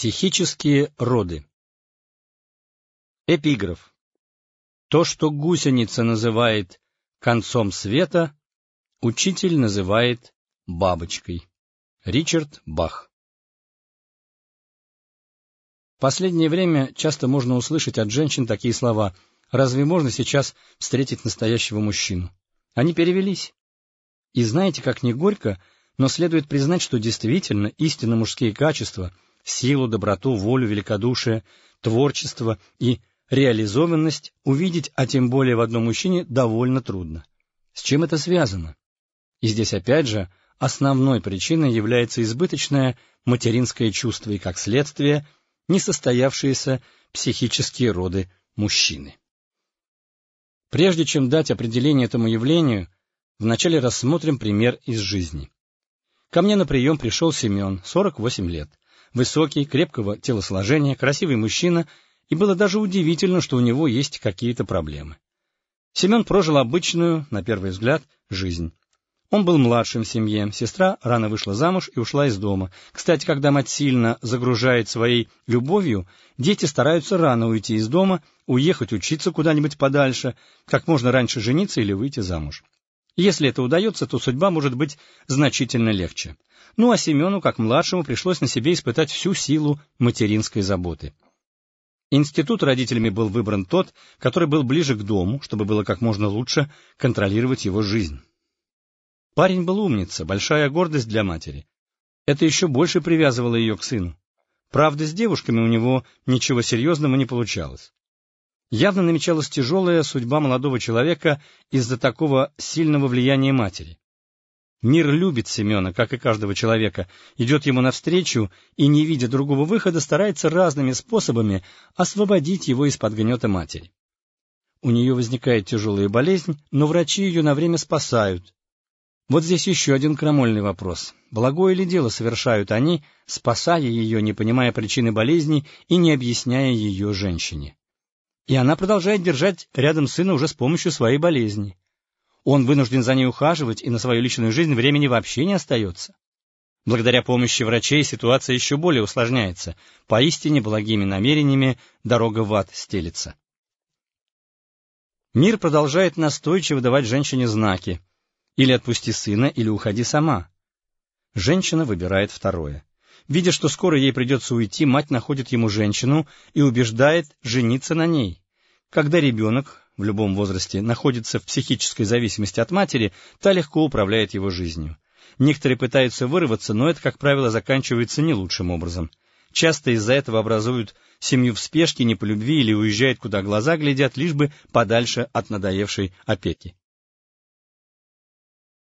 Психические роды Эпиграф То, что гусеница называет концом света, учитель называет бабочкой. Ричард Бах В последнее время часто можно услышать от женщин такие слова «Разве можно сейчас встретить настоящего мужчину?» Они перевелись. И знаете, как не горько, но следует признать, что действительно истинно мужские качества — силу, доброту, волю, великодушие, творчество и реализованность увидеть, а тем более в одном мужчине, довольно трудно. С чем это связано? И здесь опять же основной причиной является избыточное материнское чувство и, как следствие, несостоявшиеся психические роды мужчины. Прежде чем дать определение этому явлению, вначале рассмотрим пример из жизни. Ко мне на прием пришел Семен, 48 лет высокий, крепкого телосложения, красивый мужчина, и было даже удивительно, что у него есть какие-то проблемы. Семен прожил обычную, на первый взгляд, жизнь. Он был младшим в семье, сестра рано вышла замуж и ушла из дома. Кстати, когда мать сильно загружает своей любовью, дети стараются рано уйти из дома, уехать учиться куда-нибудь подальше, как можно раньше жениться или выйти замуж. Если это удается, то судьба может быть значительно легче. Ну а Семену, как младшему, пришлось на себе испытать всю силу материнской заботы. Институт родителями был выбран тот, который был ближе к дому, чтобы было как можно лучше контролировать его жизнь. Парень был умница, большая гордость для матери. Это еще больше привязывало ее к сыну. Правда, с девушками у него ничего серьезного не получалось. Явно намечалась тяжелая судьба молодого человека из-за такого сильного влияния матери. Мир любит Семена, как и каждого человека, идет ему навстречу и, не видя другого выхода, старается разными способами освободить его из-под гнета матери. У нее возникает тяжелая болезнь, но врачи ее на время спасают. Вот здесь еще один крамольный вопрос. Благое ли дело совершают они, спасая ее, не понимая причины болезни и не объясняя ее женщине? И она продолжает держать рядом сына уже с помощью своей болезни. Он вынужден за ней ухаживать, и на свою личную жизнь времени вообще не остается. Благодаря помощи врачей ситуация еще более усложняется. Поистине благими намерениями дорога в ад стелится. Мир продолжает настойчиво давать женщине знаки. Или отпусти сына, или уходи сама. Женщина выбирает второе. Видя, что скоро ей придется уйти, мать находит ему женщину и убеждает жениться на ней. Когда ребенок, в любом возрасте, находится в психической зависимости от матери, та легко управляет его жизнью. Некоторые пытаются вырваться, но это, как правило, заканчивается не лучшим образом. Часто из-за этого образуют семью в спешке, не по любви или уезжают, куда глаза глядят, лишь бы подальше от надоевшей опеки.